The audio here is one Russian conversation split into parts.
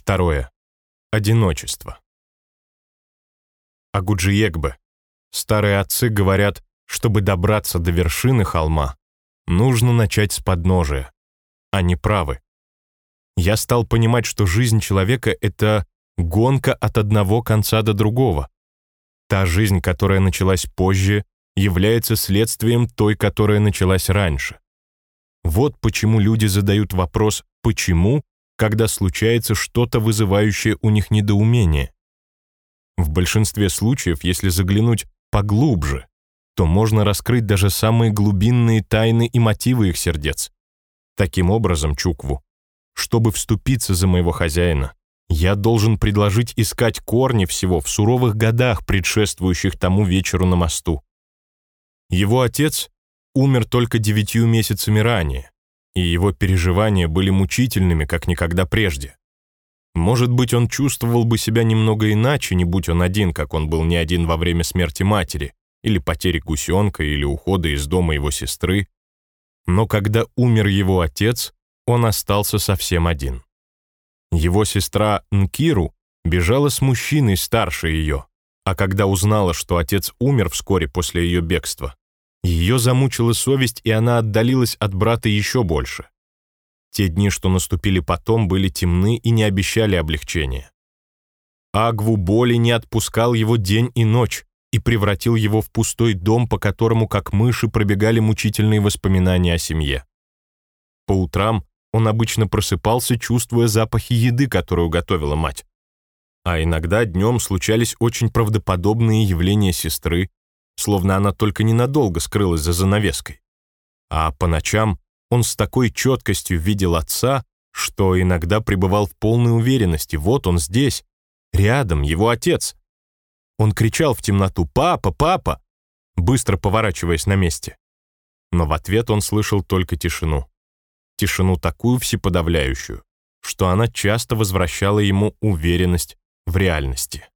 Второе. Одиночество. Агуджиегбе. Старые отцы говорят, чтобы добраться до вершины холма, нужно начать с подножия. Они правы. Я стал понимать, что жизнь человека — это гонка от одного конца до другого. Та жизнь, которая началась позже, является следствием той, которая началась раньше. Вот почему люди задают вопрос «почему?», когда случается что-то, вызывающее у них недоумение. В большинстве случаев, если заглянуть поглубже, то можно раскрыть даже самые глубинные тайны и мотивы их сердец. Таким образом, Чукву, чтобы вступиться за моего хозяина, я должен предложить искать корни всего в суровых годах, предшествующих тому вечеру на мосту. Его отец умер только девятью месяцами ранее, и его переживания были мучительными, как никогда прежде. Может быть, он чувствовал бы себя немного иначе, не будь он один, как он был не один во время смерти матери, или потери гусенка, или ухода из дома его сестры. Но когда умер его отец, он остался совсем один. Его сестра Нкиру бежала с мужчиной старше ее, а когда узнала, что отец умер вскоре после ее бегства, ее замучила совесть, и она отдалилась от брата еще больше. Те дни, что наступили потом, были темны и не обещали облегчения. Агву боли не отпускал его день и ночь и превратил его в пустой дом, по которому, как мыши, пробегали мучительные воспоминания о семье. По утрам он обычно просыпался, чувствуя запахи еды, которую готовила мать. А иногда днем случались очень правдоподобные явления сестры, словно она только ненадолго скрылась за занавеской. А по ночам он с такой четкостью видел отца, что иногда пребывал в полной уверенности, вот он здесь, рядом, его отец. Он кричал в темноту «Папа! Папа!», быстро поворачиваясь на месте. Но в ответ он слышал только тишину. Тишину такую всеподавляющую, что она часто возвращала ему уверенность в реальности.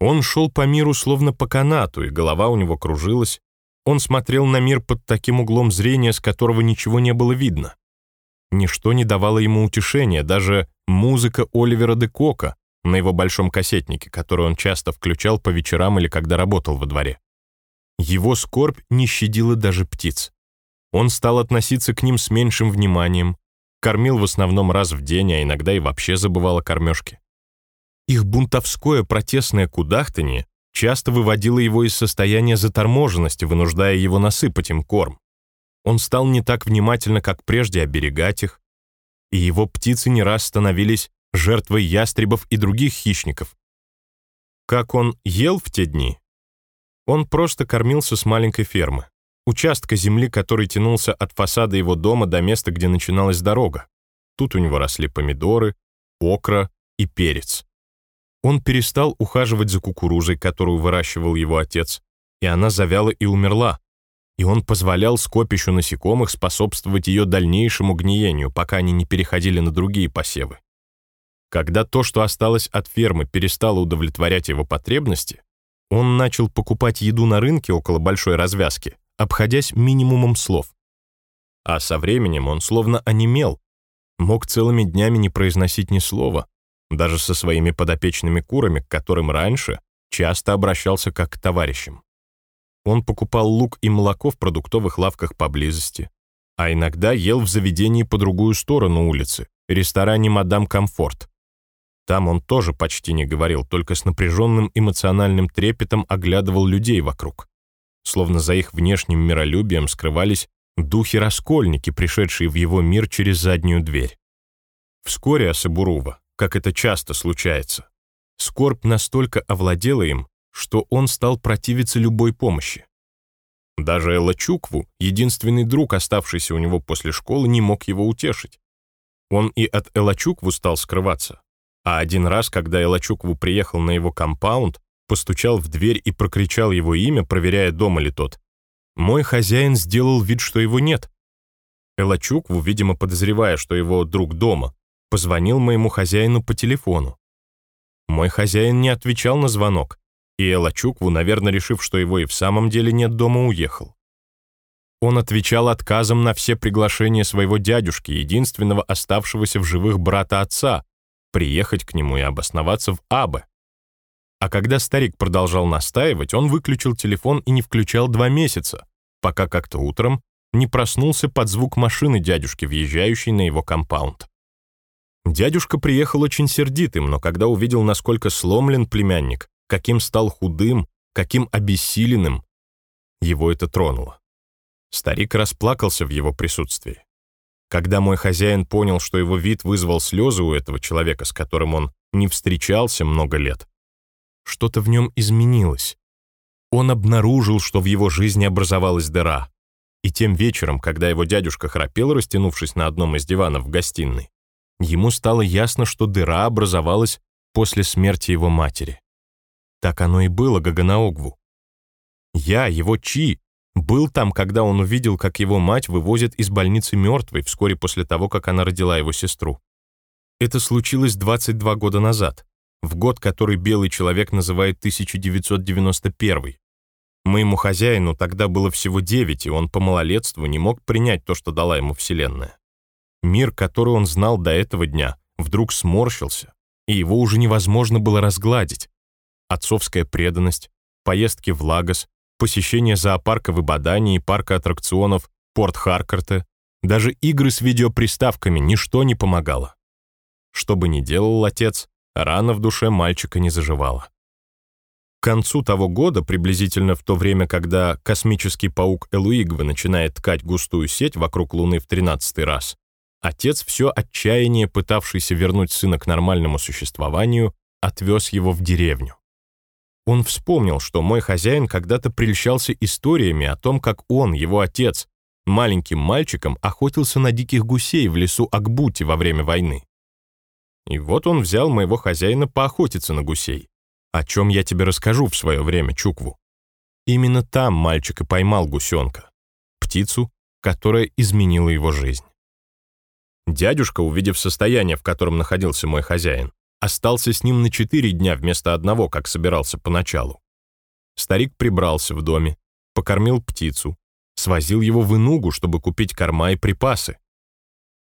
Он шел по миру словно по канату, и голова у него кружилась. Он смотрел на мир под таким углом зрения, с которого ничего не было видно. Ничто не давало ему утешения, даже музыка Оливера де Кока на его большом кассетнике, который он часто включал по вечерам или когда работал во дворе. Его скорбь не щадила даже птиц. Он стал относиться к ним с меньшим вниманием, кормил в основном раз в день, а иногда и вообще забывал о кормежке. Их бунтовское протестное кудахтанье часто выводило его из состояния заторможенности, вынуждая его насыпать им корм. Он стал не так внимательно, как прежде, оберегать их, и его птицы не раз становились жертвой ястребов и других хищников. Как он ел в те дни? Он просто кормился с маленькой фермы, участка земли, который тянулся от фасада его дома до места, где начиналась дорога. Тут у него росли помидоры, окра и перец. Он перестал ухаживать за кукурузой, которую выращивал его отец, и она завяла и умерла. И он позволял скопищу насекомых способствовать ее дальнейшему гниению, пока они не переходили на другие посевы. Когда то, что осталось от фермы, перестало удовлетворять его потребности, он начал покупать еду на рынке около большой развязки, обходясь минимумом слов. А со временем он словно онемел, мог целыми днями не произносить ни слова, даже со своими подопечными курами, к которым раньше часто обращался как к товарищам. Он покупал лук и молоко в продуктовых лавках поблизости, а иногда ел в заведении по другую сторону улицы, ресторане «Мадам Комфорт». Там он тоже почти не говорил, только с напряженным эмоциональным трепетом оглядывал людей вокруг. Словно за их внешним миролюбием скрывались духи-раскольники, пришедшие в его мир через заднюю дверь. Вскоре Асабурува как это часто случается. Скорбь настолько овладела им, что он стал противиться любой помощи. Даже Элла Чукву, единственный друг, оставшийся у него после школы, не мог его утешить. Он и от Элла Чукву стал скрываться. А один раз, когда Элла Чукву приехал на его компаунд, постучал в дверь и прокричал его имя, проверяя, дома ли тот. Мой хозяин сделал вид, что его нет. Элла Чукву, видимо, подозревая, что его друг дома, позвонил моему хозяину по телефону. Мой хозяин не отвечал на звонок, и Элла Чукву, наверное, решив, что его и в самом деле нет дома, уехал. Он отвечал отказом на все приглашения своего дядюшки, единственного оставшегося в живых брата отца, приехать к нему и обосноваться в Абе. А когда старик продолжал настаивать, он выключил телефон и не включал два месяца, пока как-то утром не проснулся под звук машины дядюшки, въезжающей на его компаунд. Дядюшка приехал очень сердитым, но когда увидел, насколько сломлен племянник, каким стал худым, каким обессиленным, его это тронуло. Старик расплакался в его присутствии. Когда мой хозяин понял, что его вид вызвал слезы у этого человека, с которым он не встречался много лет, что-то в нем изменилось. Он обнаружил, что в его жизни образовалась дыра. И тем вечером, когда его дядюшка храпел, растянувшись на одном из диванов в гостиной, ему стало ясно, что дыра образовалась после смерти его матери. Так оно и было Гаганаогву. Я, его Чи, был там, когда он увидел, как его мать вывозят из больницы мертвой вскоре после того, как она родила его сестру. Это случилось 22 года назад, в год, который белый человек называет 1991. Моему хозяину тогда было всего 9, и он по малолетству не мог принять то, что дала ему Вселенная. Мир, который он знал до этого дня, вдруг сморщился, и его уже невозможно было разгладить. Отцовская преданность, поездки в Лагос, посещение зоопарка в Ибадане и парка аттракционов Порт Харкарте, даже игры с видеоприставками ничто не помогало. Что бы ни делал отец, рана в душе мальчика не заживала. К концу того года, приблизительно в то время, когда космический паук Элуигвы начинает ткать густую сеть вокруг Луны в тринадцатый раз, отец все отчаяние, пытавшийся вернуть сына к нормальному существованию, отвез его в деревню. Он вспомнил, что мой хозяин когда-то прельщался историями о том, как он, его отец, маленьким мальчиком охотился на диких гусей в лесу Акбути во время войны. И вот он взял моего хозяина поохотиться на гусей, о чем я тебе расскажу в свое время, Чукву. Именно там мальчик и поймал гусенка, птицу, которая изменила его жизнь. Дядюшка, увидев состояние, в котором находился мой хозяин, остался с ним на четыре дня вместо одного, как собирался поначалу. Старик прибрался в доме, покормил птицу, свозил его в Инугу, чтобы купить корма и припасы.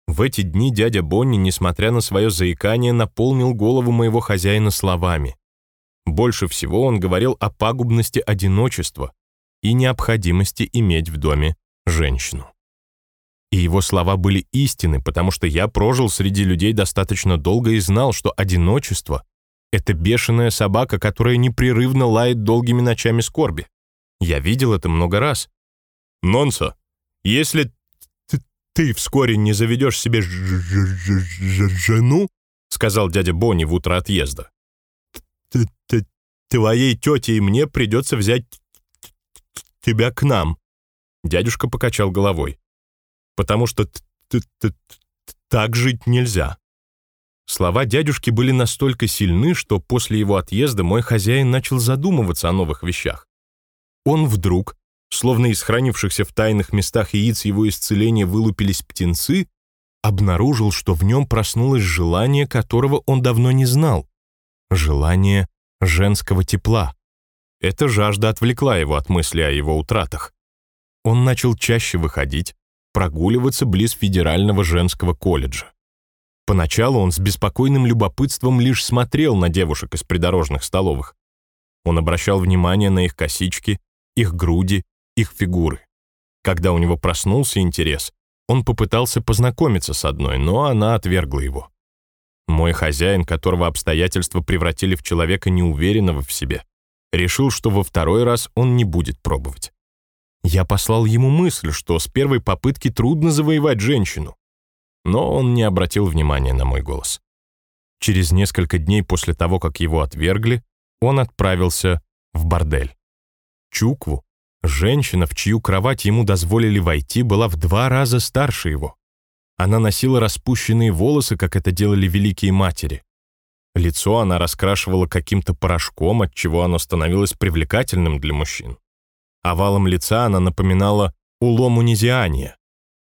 В эти дни дядя Бонни, несмотря на свое заикание, наполнил голову моего хозяина словами. Больше всего он говорил о пагубности одиночества и необходимости иметь в доме женщину. И его слова были истины, потому что я прожил среди людей достаточно долго и знал, что одиночество — это бешеная собака, которая непрерывно лает долгими ночами скорби. Я видел это много раз. «Нонсо, если ты, вскоре не заведешь себе жену, — сказал дядя Бонни в утро отъезда, — твоей тете и мне придется взять тебя к нам. Дядюшка покачал головой потому что так жить нельзя. Слова дядюшки были настолько сильны, что после его отъезда мой хозяин начал задумываться о новых вещах. Он вдруг, словно из хранившихся в тайных местах яиц его исцеления вылупились птенцы, обнаружил, что в нем проснулось желание, которого он давно не знал. Желание женского тепла. Эта жажда отвлекла его от мысли о его утратах. Он начал чаще выходить, прогуливаться близ Федерального женского колледжа. Поначалу он с беспокойным любопытством лишь смотрел на девушек из придорожных столовых. Он обращал внимание на их косички, их груди, их фигуры. Когда у него проснулся интерес, он попытался познакомиться с одной, но она отвергла его. Мой хозяин, которого обстоятельства превратили в человека неуверенного в себе, решил, что во второй раз он не будет пробовать. Я послал ему мысль, что с первой попытки трудно завоевать женщину. Но он не обратил внимания на мой голос. Через несколько дней после того, как его отвергли, он отправился в бордель. Чукву, женщина, в чью кровать ему дозволили войти, была в два раза старше его. Она носила распущенные волосы, как это делали великие матери. Лицо она раскрашивала каким-то порошком, от чего оно становилось привлекательным для мужчин. Овалом лица она напоминала улому Низиания,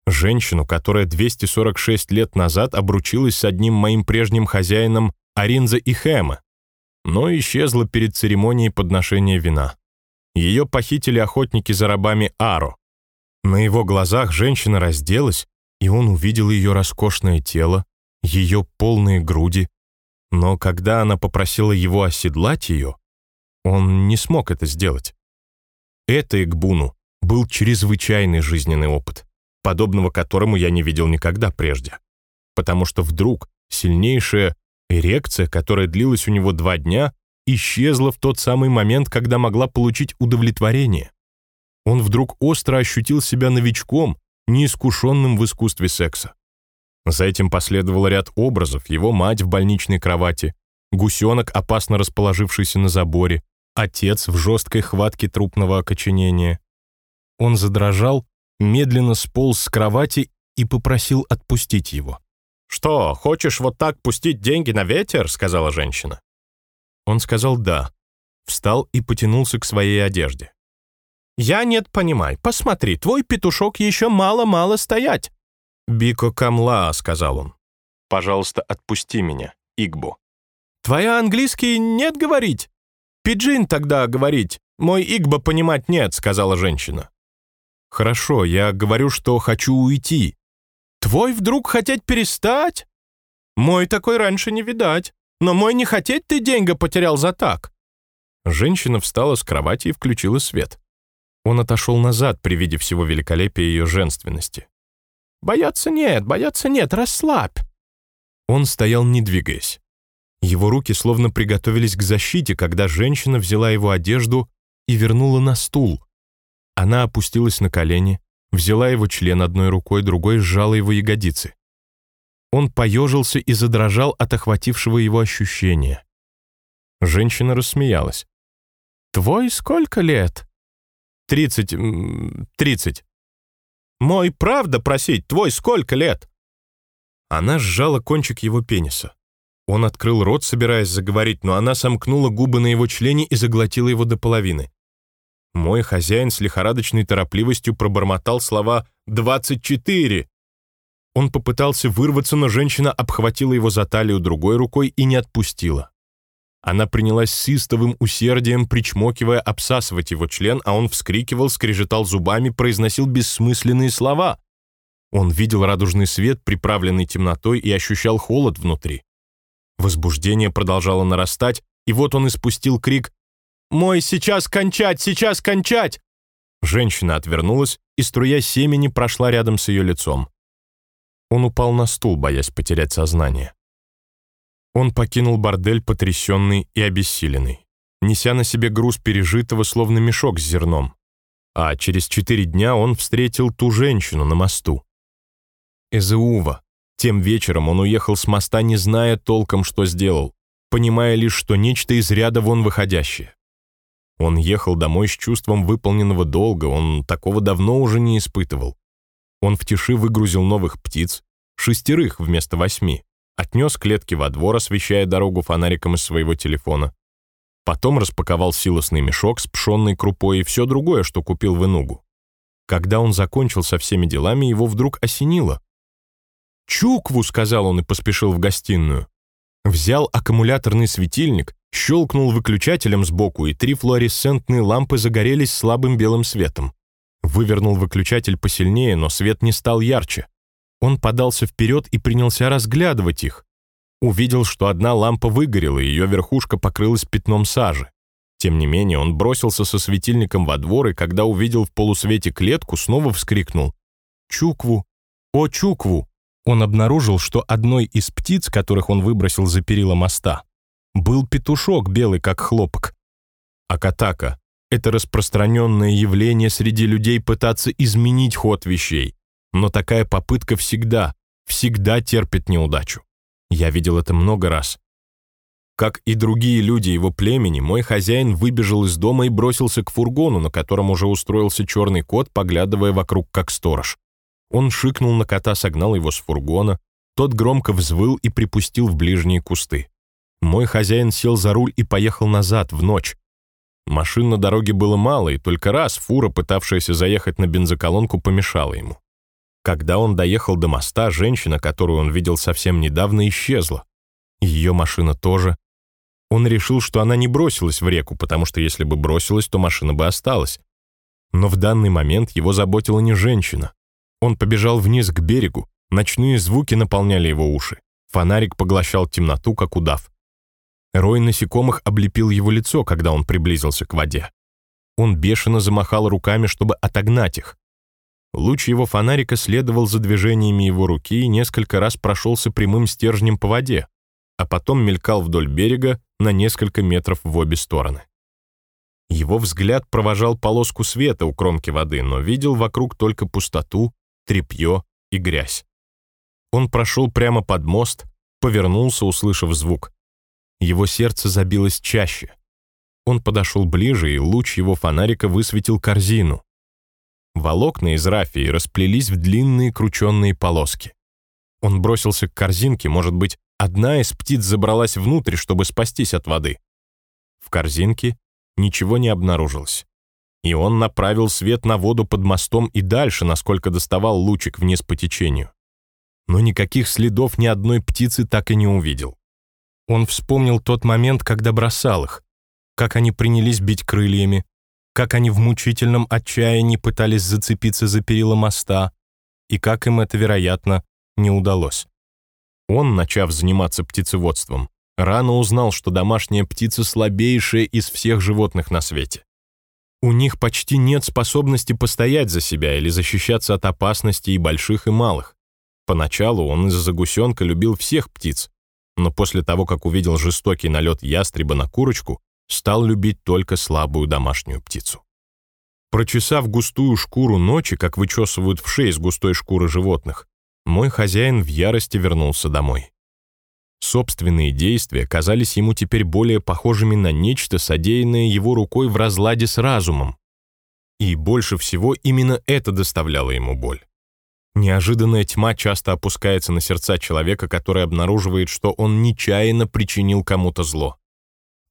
женщину, которая 246 лет назад обручилась с одним моим прежним хозяином Аринза Ихема, но исчезла перед церемонией подношения вина. Ее похитили охотники за рабами Аро. На его глазах женщина разделась, и он увидел ее роскошное тело, ее полные груди, Но когда она попросила его оседлать ее, он не смог это сделать. Это Игбуну был чрезвычайный жизненный опыт, подобного которому я не видел никогда прежде. Потому что вдруг сильнейшая эрекция, которая длилась у него два дня, исчезла в тот самый момент, когда могла получить удовлетворение. Он вдруг остро ощутил себя новичком, неискушенным в искусстве секса. За этим последовал ряд образов, его мать в больничной кровати, гусенок, опасно расположившийся на заборе, отец в жесткой хватке трупного окоченения. Он задрожал, медленно сполз с кровати и попросил отпустить его. «Что, хочешь вот так пустить деньги на ветер?» — сказала женщина. Он сказал «да», встал и потянулся к своей одежде. «Я нет, понимай. Посмотри, твой петушок еще мало-мало стоять. «Бико камла», — сказал он. «Пожалуйста, отпусти меня, Игбу». «Твоя английский нет говорить? Пиджин тогда говорить. Мой Игба понимать нет», — сказала женщина. «Хорошо, я говорю, что хочу уйти». «Твой вдруг хотеть перестать? Мой такой раньше не видать. Но мой не хотеть ты деньги потерял за так». Женщина встала с кровати и включила свет. Он отошел назад при виде всего великолепия ее женственности. «Бояться нет, бояться нет, расслабь!» Он стоял, не двигаясь. Его руки словно приготовились к защите, когда женщина взяла его одежду и вернула на стул. Она опустилась на колени, взяла его член одной рукой, другой сжала его ягодицы. Он поежился и задрожал от охватившего его ощущения. Женщина рассмеялась. «Твой сколько лет?» «Тридцать... тридцать». Мой правда просить, твой сколько лет?» Она сжала кончик его пениса. Он открыл рот, собираясь заговорить, но она сомкнула губы на его члене и заглотила его до половины. Мой хозяин с лихорадочной торопливостью пробормотал слова «двадцать четыре». Он попытался вырваться, но женщина обхватила его за талию другой рукой и не отпустила. Она принялась с истовым усердием, причмокивая, обсасывать его член, а он вскрикивал, скрежетал зубами, произносил бессмысленные слова. Он видел радужный свет, приправленный темнотой, и ощущал холод внутри. Возбуждение продолжало нарастать, и вот он испустил крик «Мой, сейчас кончать, сейчас кончать!» Женщина отвернулась, и струя семени прошла рядом с ее лицом. Он упал на стул, боясь потерять сознание. Он покинул бордель потрясенный и обессиленный, неся на себе груз пережитого, словно мешок с зерном. А через четыре дня он встретил ту женщину на мосту. Эзеува. Тем вечером он уехал с моста, не зная толком, что сделал, понимая лишь, что нечто из ряда вон выходящее. Он ехал домой с чувством выполненного долга, он такого давно уже не испытывал. Он в тиши выгрузил новых птиц, шестерых вместо восьми, отнес клетки во двор, освещая дорогу фонариком из своего телефона. Потом распаковал силосный мешок с пшенной крупой и все другое, что купил в Инугу. Когда он закончил со всеми делами, его вдруг осенило. «Чукву!» — сказал он и поспешил в гостиную. Взял аккумуляторный светильник, щелкнул выключателем сбоку, и три флуоресцентные лампы загорелись слабым белым светом. Вывернул выключатель посильнее, но свет не стал ярче. Он подался вперед и принялся разглядывать их. Увидел, что одна лампа выгорела, и ее верхушка покрылась пятном сажи. Тем не менее, он бросился со светильником во двор, и когда увидел в полусвете клетку, снова вскрикнул «Чукву! О, Чукву!» Он обнаружил, что одной из птиц, которых он выбросил за перила моста, был петушок белый, как хлопок. Акатака — это распространенное явление среди людей пытаться изменить ход вещей, но такая попытка всегда, всегда терпит неудачу. Я видел это много раз. Как и другие люди его племени, мой хозяин выбежал из дома и бросился к фургону, на котором уже устроился черный кот, поглядывая вокруг как сторож. Он шикнул на кота, согнал его с фургона, тот громко взвыл и припустил в ближние кусты. Мой хозяин сел за руль и поехал назад, в ночь. Машин на дороге было мало, и только раз фура, пытавшаяся заехать на бензоколонку, помешала ему. Когда он доехал до моста, женщина, которую он видел совсем недавно, исчезла. Ее машина тоже. Он решил, что она не бросилась в реку, потому что если бы бросилась, то машина бы осталась. Но в данный момент его заботила не женщина. Он побежал вниз к берегу, ночные звуки наполняли его уши. Фонарик поглощал темноту, как удав. Рой насекомых облепил его лицо, когда он приблизился к воде. Он бешено замахал руками, чтобы отогнать их. Луч его фонарика следовал за движениями его руки и несколько раз прошелся прямым стержнем по воде, а потом мелькал вдоль берега на несколько метров в обе стороны. Его взгляд провожал полоску света у кромки воды, но видел вокруг только пустоту, тряпье и грязь. Он прошел прямо под мост, повернулся, услышав звук. Его сердце забилось чаще. Он подошел ближе, и луч его фонарика высветил корзину. Волокна из рафии расплелись в длинные крученные полоски. Он бросился к корзинке, может быть, одна из птиц забралась внутрь, чтобы спастись от воды. В корзинке ничего не обнаружилось. И он направил свет на воду под мостом и дальше, насколько доставал лучик вниз по течению. Но никаких следов ни одной птицы так и не увидел. Он вспомнил тот момент, когда бросал их, как они принялись бить крыльями, как они в мучительном отчаянии пытались зацепиться за перила моста, и как им это, вероятно, не удалось. Он, начав заниматься птицеводством, рано узнал, что домашняя птица слабейшая из всех животных на свете. У них почти нет способности постоять за себя или защищаться от опасностей и больших, и малых. Поначалу он из-за гусенка любил всех птиц, но после того, как увидел жестокий налет ястреба на курочку, стал любить только слабую домашнюю птицу. Прочесав густую шкуру ночи, как вычесывают в шее с густой шкуры животных, мой хозяин в ярости вернулся домой. Собственные действия казались ему теперь более похожими на нечто, содеянное его рукой в разладе с разумом. И больше всего именно это доставляло ему боль. Неожиданная тьма часто опускается на сердца человека, который обнаруживает, что он нечаянно причинил кому-то зло.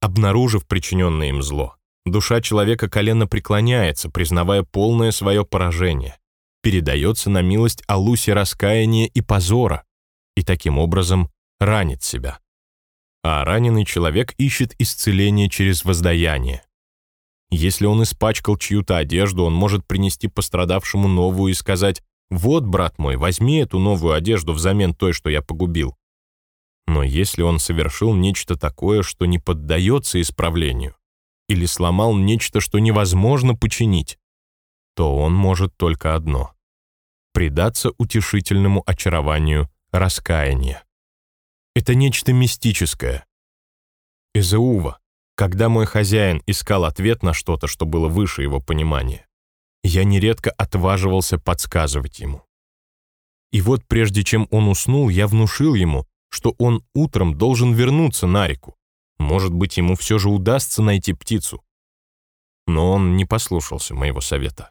Обнаружив причиненное им зло, душа человека колено преклоняется, признавая полное свое поражение, передается на милость Алусе раскаяния и позора, и таким образом ранит себя. А раненый человек ищет исцеление через воздаяние. Если он испачкал чью-то одежду, он может принести пострадавшему новую и сказать «Вот, брат мой, возьми эту новую одежду взамен той, что я погубил». Но если он совершил нечто такое, что не поддается исправлению, или сломал нечто, что невозможно починить, то он может только одно — предаться утешительному очарованию раскаяния. Это нечто мистическое. Изеува, когда мой хозяин искал ответ на что-то, что было выше его понимания, я нередко отваживался подсказывать ему. И вот прежде чем он уснул, я внушил ему, что он утром должен вернуться на реку. Может быть, ему все же удастся найти птицу. Но он не послушался моего совета.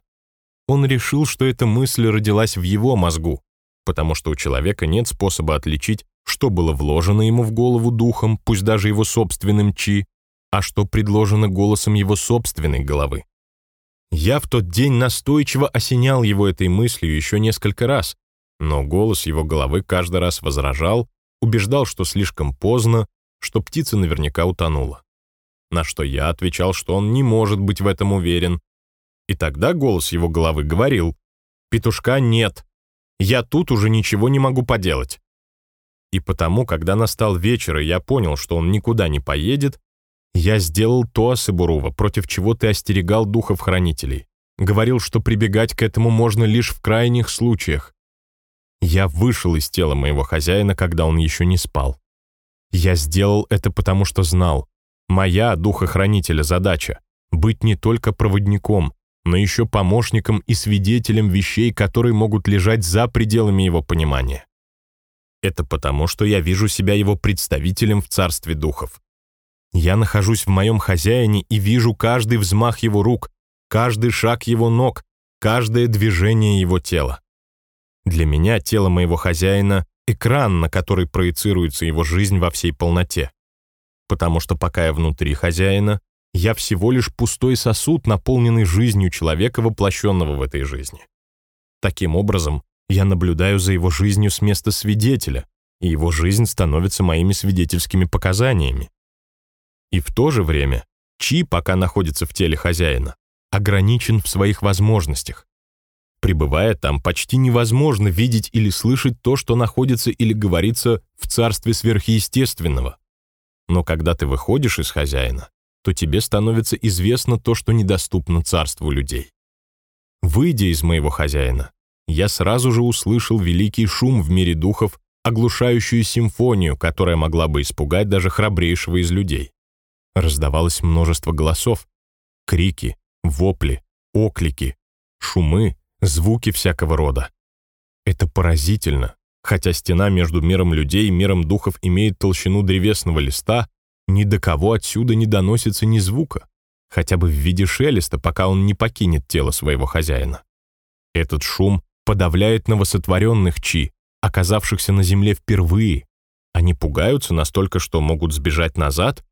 Он решил, что эта мысль родилась в его мозгу, потому что у человека нет способа отличить что было вложено ему в голову духом, пусть даже его собственным чи, а что предложено голосом его собственной головы. Я в тот день настойчиво осенял его этой мыслью еще несколько раз, но голос его головы каждый раз возражал, убеждал, что слишком поздно, что птица наверняка утонула. На что я отвечал, что он не может быть в этом уверен. И тогда голос его головы говорил, «Петушка нет, я тут уже ничего не могу поделать. И потому, когда настал вечер, и я понял, что он никуда не поедет, я сделал то, Асыбурува, против чего ты остерегал духов-хранителей. Говорил, что прибегать к этому можно лишь в крайних случаях. Я вышел из тела моего хозяина, когда он еще не спал. Я сделал это потому, что знал. Моя, духохранителя, задача — быть не только проводником, но еще помощником и свидетелем вещей, которые могут лежать за пределами его понимания. Это потому, что я вижу себя его представителем в царстве духов. Я нахожусь в моем хозяине и вижу каждый взмах его рук, каждый шаг его ног, каждое движение его тела. Для меня тело моего хозяина — экран, на который проецируется его жизнь во всей полноте. Потому что пока я внутри хозяина, я всего лишь пустой сосуд, наполненный жизнью человека, воплощенного в этой жизни. Таким образом, я наблюдаю за его жизнью с места свидетеля, и его жизнь становится моими свидетельскими показаниями. И в то же время Чи, пока находится в теле хозяина, ограничен в своих возможностях. Пребывая там, почти невозможно видеть или слышать то, что находится или говорится в царстве сверхъестественного. Но когда ты выходишь из хозяина, то тебе становится известно то, что недоступно царству людей. Выйдя из моего хозяина, я сразу же услышал великий шум в мире духов, оглушающую симфонию, которая могла бы испугать даже храбрейшего из людей. Раздавалось множество голосов, крики, вопли, оклики, шумы, звуки всякого рода. Это поразительно, хотя стена между миром людей и миром духов имеет толщину древесного листа, ни до кого отсюда не доносится ни звука, хотя бы в виде шелеста, пока он не покинет тело своего хозяина. Этот шум подавляет новосотворенных чи, оказавшихся на земле впервые. Они пугаются настолько, что могут сбежать назад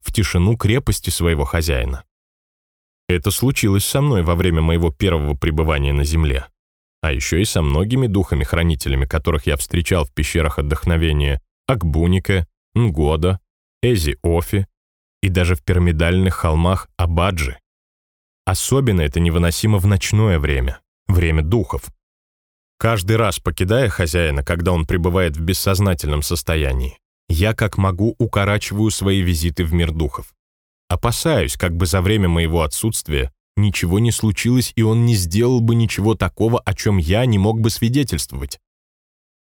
в тишину крепости своего хозяина. Это случилось со мной во время моего первого пребывания на земле, а еще и со многими духами-хранителями, которых я встречал в пещерах отдохновения Акбуника, Нгода, Эзи-Офи и даже в пирамидальных холмах Абаджи. Особенно это невыносимо в ночное время, время духов. Каждый раз, покидая хозяина, когда он пребывает в бессознательном состоянии, я как могу укорачиваю свои визиты в мир духов. Опасаюсь, как бы за время моего отсутствия ничего не случилось, и он не сделал бы ничего такого, о чем я не мог бы свидетельствовать.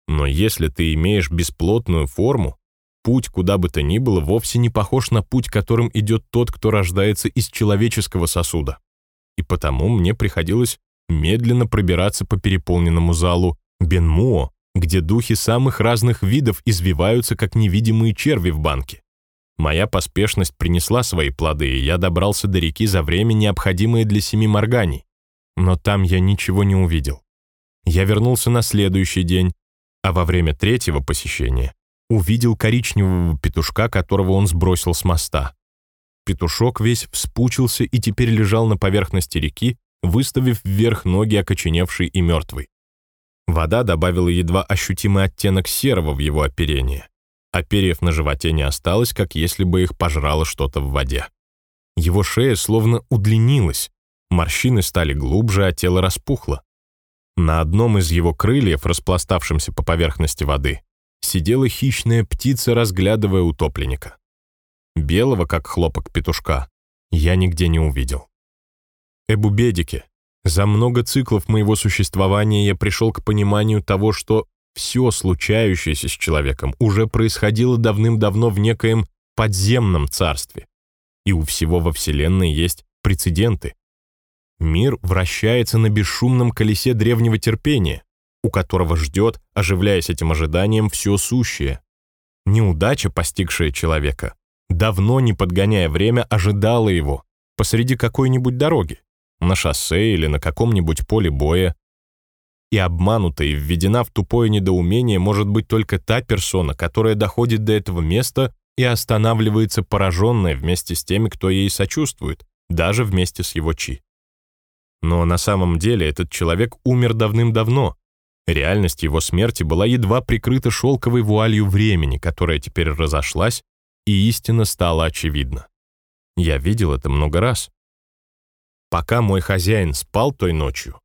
Но если ты имеешь бесплотную форму, путь, куда бы то ни было, вовсе не похож на путь, которым идет тот, кто рождается из человеческого сосуда. И потому мне приходилось медленно пробираться по переполненному залу Бенмуо, где духи самых разных видов извиваются, как невидимые черви в банке. Моя поспешность принесла свои плоды, и я добрался до реки за время, необходимое для семи морганий. Но там я ничего не увидел. Я вернулся на следующий день, а во время третьего посещения увидел коричневого петушка, которого он сбросил с моста. Петушок весь вспучился и теперь лежал на поверхности реки, выставив вверх ноги окоченевший и мертвый. Вода добавила едва ощутимый оттенок серого в его оперение, а перьев на животе не осталось, как если бы их пожрало что-то в воде. Его шея словно удлинилась, морщины стали глубже, а тело распухло. На одном из его крыльев, распластавшемся по поверхности воды, сидела хищная птица, разглядывая утопленника. Белого, как хлопок петушка, я нигде не увидел. Эбубедике, за много циклов моего существования я пришел к пониманию того, что все случающееся с человеком уже происходило давным-давно в некоем подземном царстве. И у всего во Вселенной есть прецеденты. Мир вращается на бесшумном колесе древнего терпения, у которого ждет, оживляясь этим ожиданием, все сущее. Неудача, постигшая человека, давно не подгоняя время, ожидала его посреди какой-нибудь дороги на шоссе или на каком-нибудь поле боя. И обманута и введена в тупое недоумение может быть только та персона, которая доходит до этого места и останавливается пораженная вместе с теми, кто ей сочувствует, даже вместе с его чи. Но на самом деле этот человек умер давным-давно. Реальность его смерти была едва прикрыта шелковой вуалью времени, которая теперь разошлась, и истина стала очевидна. Я видел это много раз. Пока мой хозяин спал той ночью,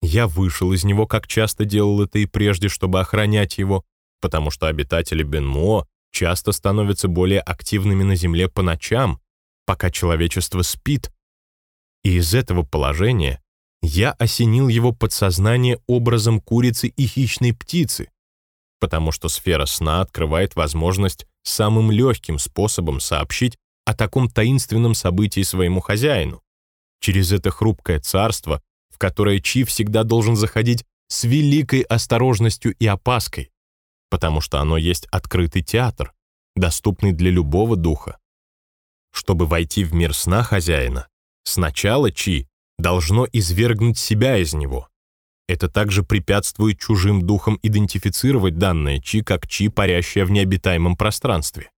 я вышел из него, как часто делал это и прежде, чтобы охранять его, потому что обитатели Бенмо часто становятся более активными на земле по ночам, пока человечество спит. И из этого положения я осенил его подсознание образом курицы и хищной птицы, потому что сфера сна открывает возможность самым легким способом сообщить о таком таинственном событии своему хозяину через это хрупкое царство, в которое Чи всегда должен заходить с великой осторожностью и опаской, потому что оно есть открытый театр, доступный для любого духа. Чтобы войти в мир сна хозяина, сначала Чи должно извергнуть себя из него. Это также препятствует чужим духам идентифицировать данное Чи как Чи, парящее в необитаемом пространстве.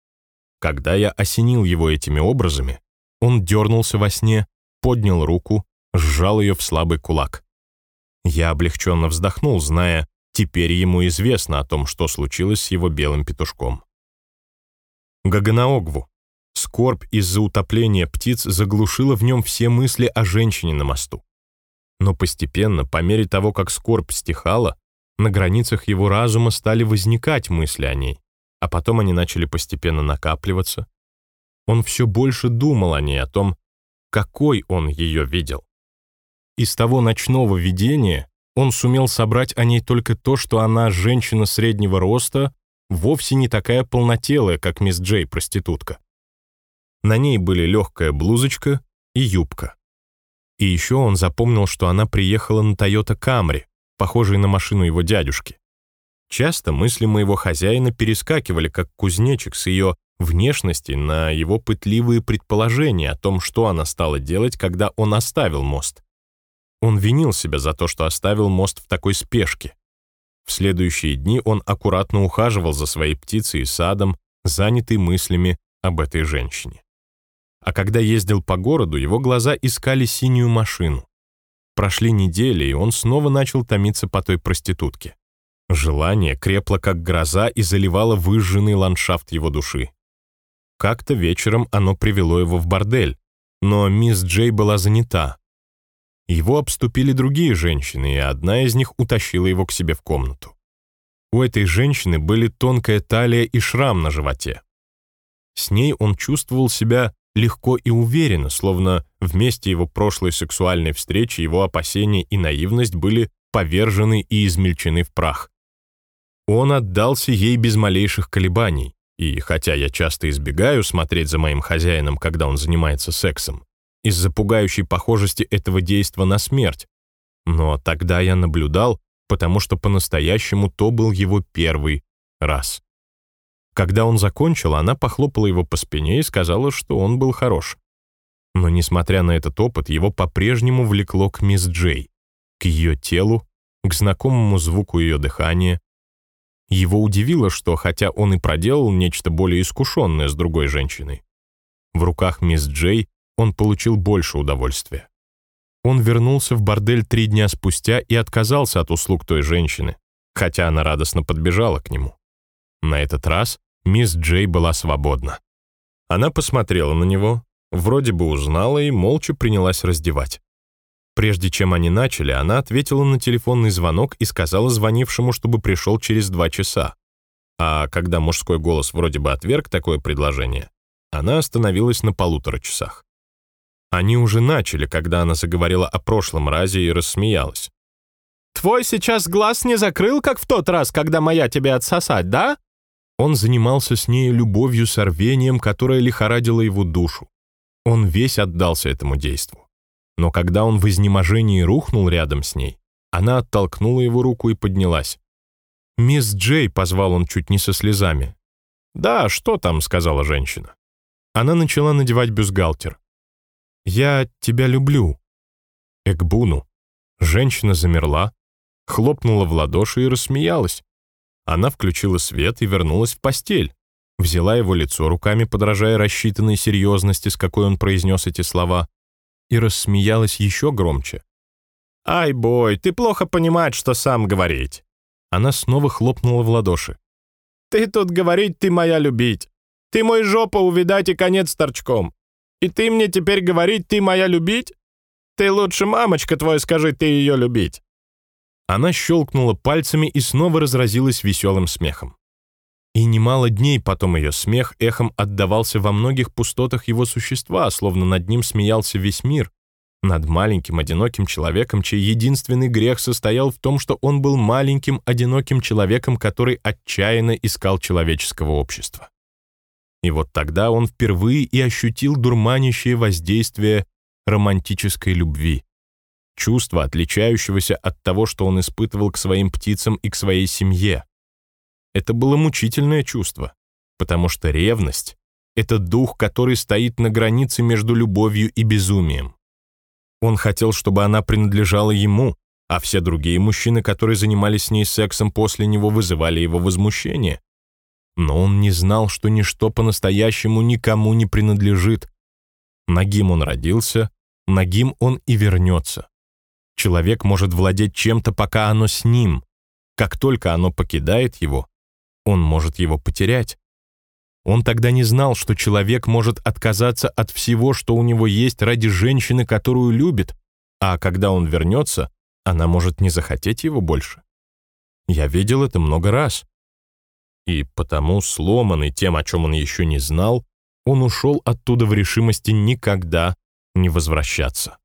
Когда я осенил его этими образами, он дернулся во сне, поднял руку, сжал ее в слабый кулак. Я облегченно вздохнул, зная, теперь ему известно о том, что случилось с его белым петушком. Гаганаогву. Скорбь из-за утопления птиц заглушила в нем все мысли о женщине на мосту. Но постепенно, по мере того, как скорбь стихала, на границах его разума стали возникать мысли о ней, а потом они начали постепенно накапливаться, он все больше думал о ней, о том, какой он ее видел. Из того ночного видения он сумел собрать о ней только то, что она женщина среднего роста, вовсе не такая полнотелая, как мисс Джей, проститутка. На ней были легкая блузочка и юбка. И еще он запомнил, что она приехала на Toyota Camry, похожей на машину его дядюшки. Часто мысли моего хозяина перескакивали, как кузнечик с ее внешности, на его пытливые предположения о том, что она стала делать, когда он оставил мост. Он винил себя за то, что оставил мост в такой спешке. В следующие дни он аккуратно ухаживал за своей птицей и садом, занятый мыслями об этой женщине. А когда ездил по городу, его глаза искали синюю машину. Прошли недели, и он снова начал томиться по той проститутке. Желание крепло как гроза и заливало выжженный ландшафт его души. Как-то вечером оно привело его в бордель, но мисс Джей была занята. Его обступили другие женщины, и одна из них утащила его к себе в комнату. У этой женщины были тонкая талия и шрам на животе. С ней он чувствовал себя легко и уверенно, словно вместе его прошлой сексуальной встречи его опасения и наивность были повержены и измельчены в прах. Он отдался ей без малейших колебаний, и хотя я часто избегаю смотреть за моим хозяином, когда он занимается сексом, из-за пугающей похожести этого действа на смерть, но тогда я наблюдал, потому что по-настоящему то был его первый раз. Когда он закончил, она похлопала его по спине и сказала, что он был хорош. Но, несмотря на этот опыт, его по-прежнему влекло к мисс Джей, к ее телу, к знакомому звуку ее дыхания. Его удивило, что, хотя он и проделал нечто более искушенное с другой женщиной, в руках мисс Джей он получил больше удовольствия. Он вернулся в бордель три дня спустя и отказался от услуг той женщины, хотя она радостно подбежала к нему. На этот раз мисс Джей была свободна. Она посмотрела на него, вроде бы узнала и молча принялась раздевать. Прежде чем они начали, она ответила на телефонный звонок и сказала звонившему, чтобы пришел через два часа. А когда мужской голос вроде бы отверг такое предложение, она остановилась на полутора часах. Они уже начали, когда она заговорила о прошлом разе и рассмеялась. «Твой сейчас глаз не закрыл, как в тот раз, когда моя тебя отсосать, да?» Он занимался с ней любовью с рвением, которое лихорадило его душу. Он весь отдался этому действу. Но когда он в изнеможении рухнул рядом с ней, она оттолкнула его руку и поднялась. «Мисс Джей», — позвал он чуть не со слезами. «Да, что там?» — сказала женщина. Она начала надевать бюстгальтер. «Я тебя люблю». Экбуну. Женщина замерла, хлопнула в ладоши и рассмеялась. Она включила свет и вернулась в постель. Взяла его лицо руками, подражая рассчитанной серьезности, с какой он произнес эти слова, и рассмеялась еще громче. «Ай, бой, ты плохо понимаешь, что сам говорить». Она снова хлопнула в ладоши. «Ты тут говорить, ты моя любить. Ты мой жопа увидать и конец торчком. И ты мне теперь говорить, ты моя любить? Ты лучше мамочка твоя скажи, ты ее любить». Она щелкнула пальцами и снова разразилась веселым смехом. И немало дней потом ее смех эхом отдавался во многих пустотах его существа, словно над ним смеялся весь мир, над маленьким одиноким человеком, чей единственный грех состоял в том, что он был маленьким одиноким человеком, который отчаянно искал человеческого общества. И вот тогда он впервые и ощутил дурманящее воздействие романтической любви, чувство, отличающегося от того, что он испытывал к своим птицам и к своей семье. Это было мучительное чувство, потому что ревность — это дух, который стоит на границе между любовью и безумием. Он хотел, чтобы она принадлежала ему, а все другие мужчины, которые занимались с ней сексом после него, вызывали его возмущение. Но он не знал, что ничто по-настоящему никому не принадлежит. Нагим он родился, нагим он и вернется. Человек может владеть чем-то, пока оно с ним. Как только оно покидает его, он может его потерять. Он тогда не знал, что человек может отказаться от всего, что у него есть ради женщины, которую любит, а когда он вернется, она может не захотеть его больше. Я видел это много раз. И потому, сломанный тем, о чем он еще не знал, он ушел оттуда в решимости никогда не возвращаться.